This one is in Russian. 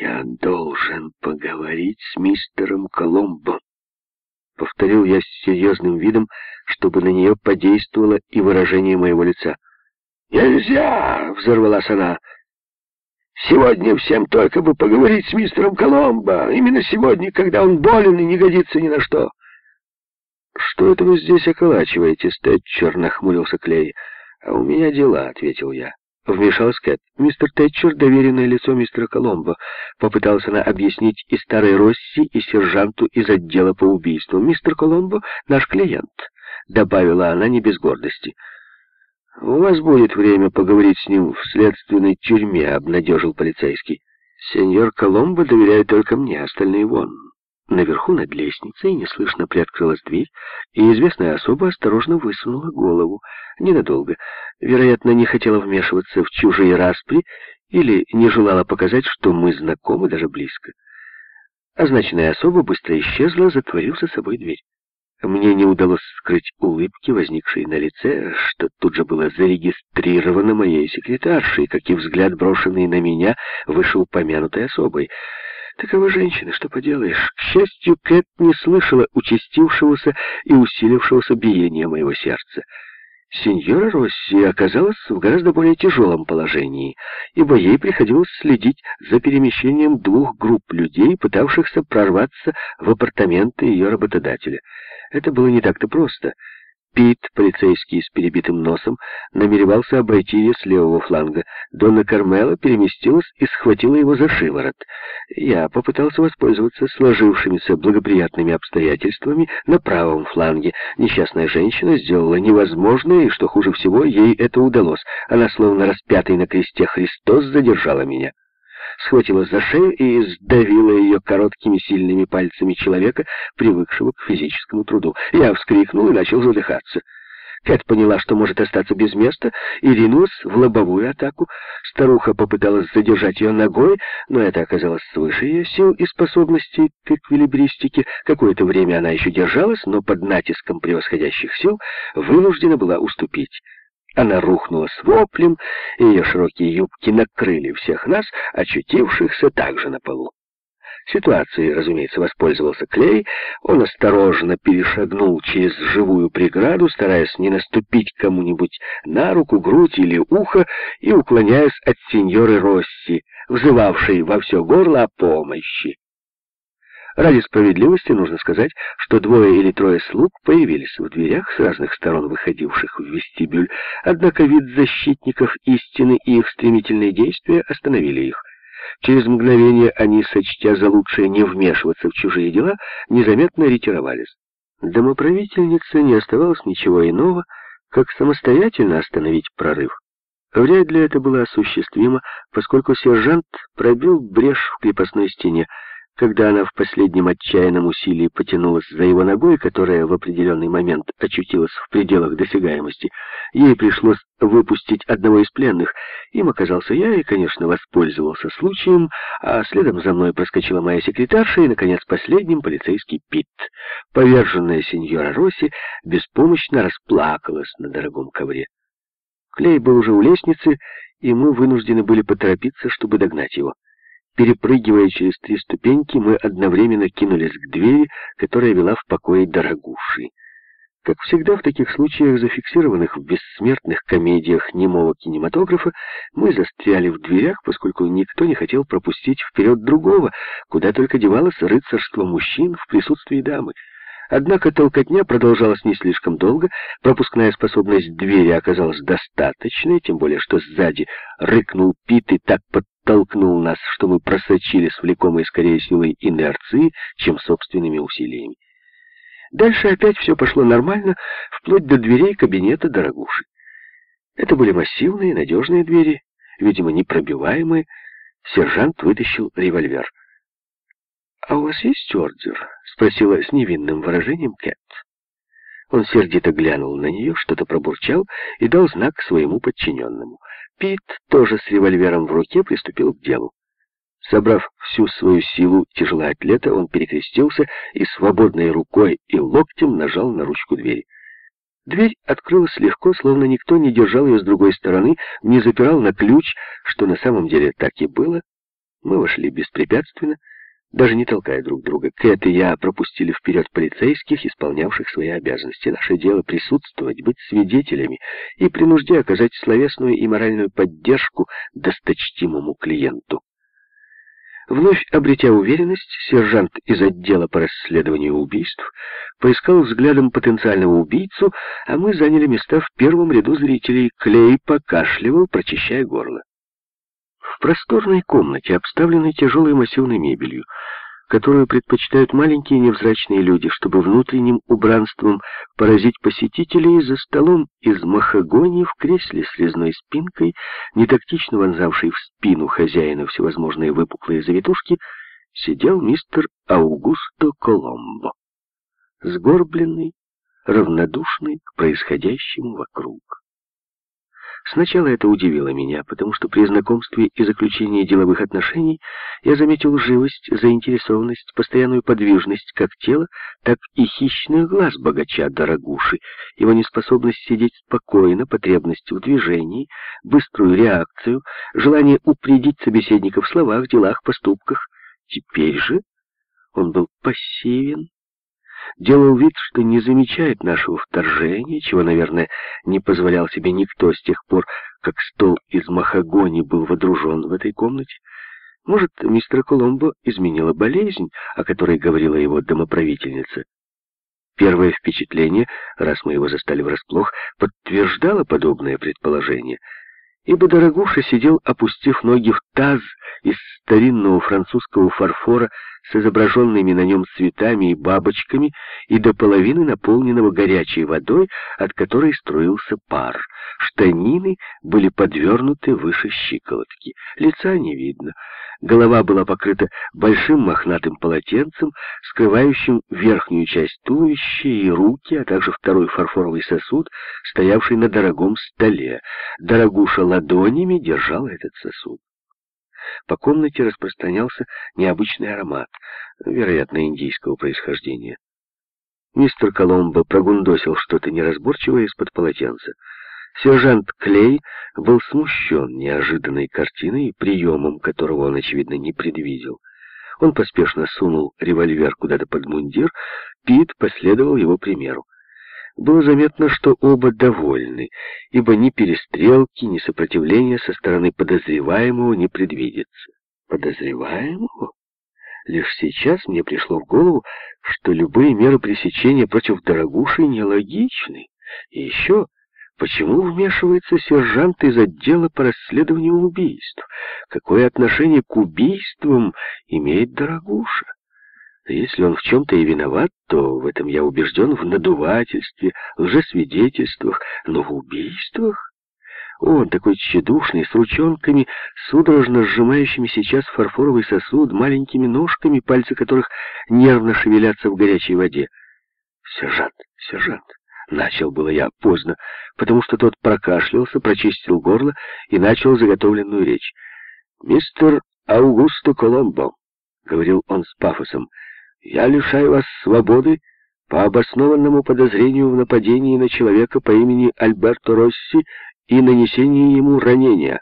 «Я должен поговорить с мистером Коломбо», — повторил я с серьезным видом, чтобы на нее подействовало и выражение моего лица. «Нельзя!» — взорвалась она. «Сегодня всем только бы поговорить с мистером Коломбо. Именно сегодня, когда он болен и не годится ни на что». «Что это вы здесь околачиваетесь, Тэтчер?» — нахмурился Клей. «А у меня дела», — ответил я. Вмешалась Кэт. «Мистер Тэтчер, доверенное лицо мистера Коломбо», попытался она объяснить и старой Росси, и сержанту из отдела по убийству. «Мистер Коломбо — наш клиент», — добавила она не без гордости. «У вас будет время поговорить с ним в следственной тюрьме», — обнадежил полицейский. «Сеньор Коломбо доверяет только мне, остальные вон». Наверху над лестницей неслышно приоткрылась дверь, и известная особа осторожно высунула голову. Ненадолго. Вероятно, не хотела вмешиваться в чужие распри или не желала показать, что мы знакомы даже близко. Означенная особа быстро исчезла, затворив за собой дверь. Мне не удалось скрыть улыбки, возникшие на лице, что тут же было зарегистрировано моей секретаршей, как и взгляд, брошенный на меня, вышел помянутой особой — Таковы женщины, что поделаешь. К счастью, Кэт не слышала участившегося и усилившегося биения моего сердца. Сеньора Росси оказалась в гораздо более тяжелом положении, ибо ей приходилось следить за перемещением двух групп людей, пытавшихся прорваться в апартаменты ее работодателя. Это было не так-то просто — Пит, полицейский с перебитым носом, намеревался обойти ее с левого фланга. Донна Кармела переместилась и схватила его за шиворот. Я попытался воспользоваться сложившимися благоприятными обстоятельствами на правом фланге. Несчастная женщина сделала невозможное, и, что хуже всего, ей это удалось. Она, словно распятый на кресте Христос, задержала меня схватила за шею и сдавила ее короткими сильными пальцами человека, привыкшего к физическому труду. Я вскрикнул и начал задыхаться. Кэт поняла, что может остаться без места, и ринулась в лобовую атаку. Старуха попыталась задержать ее ногой, но это оказалось свыше ее сил и способностей к эквилибристике. Какое-то время она еще держалась, но под натиском превосходящих сил вынуждена была уступить. Она рухнула с воплем, и ее широкие юбки накрыли всех нас, очутившихся также на полу. Ситуацией, разумеется, воспользовался Клей. Он осторожно перешагнул через живую преграду, стараясь не наступить кому-нибудь на руку, грудь или ухо, и уклоняясь от сеньоры Росси, взывавшей во все горло о помощи. Ради справедливости нужно сказать, что двое или трое слуг появились в дверях с разных сторон выходивших в вестибюль, однако вид защитников истины и их стремительные действия остановили их. Через мгновение они, сочтя за лучшее не вмешиваться в чужие дела, незаметно ретировались. Домоправительнице не оставалось ничего иного, как самостоятельно остановить прорыв. Вряд ли это было осуществимо, поскольку сержант пробил брешь в крепостной стене, когда она в последнем отчаянном усилии потянулась за его ногой, которая в определенный момент очутилась в пределах досягаемости, ей пришлось выпустить одного из пленных. Им оказался я и, конечно, воспользовался случаем, а следом за мной проскочила моя секретарша и, наконец, последним полицейский Пит. Поверженная сеньора Росси беспомощно расплакалась на дорогом ковре. Клей был уже у лестницы, и мы вынуждены были поторопиться, чтобы догнать его. Перепрыгивая через три ступеньки, мы одновременно кинулись к двери, которая вела в покое дорогуши. Как всегда в таких случаях, зафиксированных в бессмертных комедиях немого кинематографа, мы застряли в дверях, поскольку никто не хотел пропустить вперед другого, куда только девалось рыцарство мужчин в присутствии дамы. Однако толкотня продолжалась не слишком долго, пропускная способность двери оказалась достаточной, тем более что сзади рыкнул Пит и так подтолкнул нас, что мы просочились влекомой скорее силой инерции, чем собственными усилиями. Дальше опять все пошло нормально, вплоть до дверей кабинета дорогуши. Это были массивные, надежные двери, видимо, непробиваемые. Сержант вытащил револьвер. «А у вас есть ордер?» — спросила с невинным выражением Кэт. Он сердито глянул на нее, что-то пробурчал и дал знак своему подчиненному. Пит, тоже с револьвером в руке, приступил к делу. Собрав всю свою силу тяжелоатлета, он перекрестился и свободной рукой и локтем нажал на ручку двери. Дверь открылась легко, словно никто не держал ее с другой стороны, не запирал на ключ, что на самом деле так и было. Мы вошли беспрепятственно, даже не толкая друг друга. Кэт и я пропустили вперед полицейских, исполнявших свои обязанности. Наше дело присутствовать, быть свидетелями и при нужде оказать словесную и моральную поддержку досточтимому клиенту. Вновь обретя уверенность, сержант из отдела по расследованию убийств поискал взглядом потенциального убийцу, а мы заняли места в первом ряду зрителей. Клей покашливал, прочищая горло. Просторной комнате, обставленной тяжелой массивной мебелью, которую предпочитают маленькие невзрачные люди, чтобы внутренним убранством поразить посетителей, за столом из махагонии в кресле с резной спинкой, нетактично вонзавший в спину хозяина всевозможные выпуклые завитушки, сидел мистер Аугусто Коломбо, сгорбленный, равнодушный к происходящему вокруг. Сначала это удивило меня, потому что при знакомстве и заключении деловых отношений я заметил живость, заинтересованность, постоянную подвижность как тела, так и хищных глаз богача Дорогуши, его неспособность сидеть спокойно, потребность в движении, быструю реакцию, желание упредить собеседника в словах, делах, поступках. Теперь же он был пассивен, делал вид, что не замечает нашего вторжения, чего, наверное, не позволял себе никто с тех пор, как стол из махагони был водружен в этой комнате. Может, мистер Коломбо изменила болезнь, о которой говорила его домоправительница. Первое впечатление, раз мы его застали врасплох, подтверждало подобное предположение — ибо Дорогуша сидел, опустив ноги в таз из старинного французского фарфора с изображенными на нем цветами и бабочками и до половины наполненного горячей водой, от которой струился пар. Штанины были подвернуты выше щиколотки. Лица не видно. Голова была покрыта большим мохнатым полотенцем, скрывающим верхнюю часть туловища и руки, а также второй фарфоровый сосуд, стоявший на дорогом столе. Дорогуша ладонями держала этот сосуд. По комнате распространялся необычный аромат, вероятно, индийского происхождения. Мистер Коломбо прогундосил что-то неразборчивое из-под полотенца. Сержант Клей был смущен неожиданной картиной и приемом, которого он, очевидно, не предвидел. Он поспешно сунул револьвер куда-то под мундир, Пит последовал его примеру. Было заметно, что оба довольны, ибо ни перестрелки, ни сопротивления со стороны подозреваемого не предвидится. Подозреваемого? Лишь сейчас мне пришло в голову, что любые меры пресечения против дорогуши нелогичны. И еще... Почему вмешивается сержант из отдела по расследованию убийств? Какое отношение к убийствам имеет Дорогуша? Если он в чем-то и виноват, то в этом я убежден в надувательстве, лжесвидетельствах, но в убийствах? Он такой тщедушный, с ручонками, судорожно сжимающими сейчас фарфоровый сосуд, маленькими ножками, пальцы которых нервно шевелятся в горячей воде. «Сержант, сержант!» Начал было я поздно, потому что тот прокашлялся, прочистил горло и начал заготовленную речь. «Мистер Аугусто Коломбо», — говорил он с пафосом, — «я лишаю вас свободы по обоснованному подозрению в нападении на человека по имени Альберто Росси и нанесении ему ранения».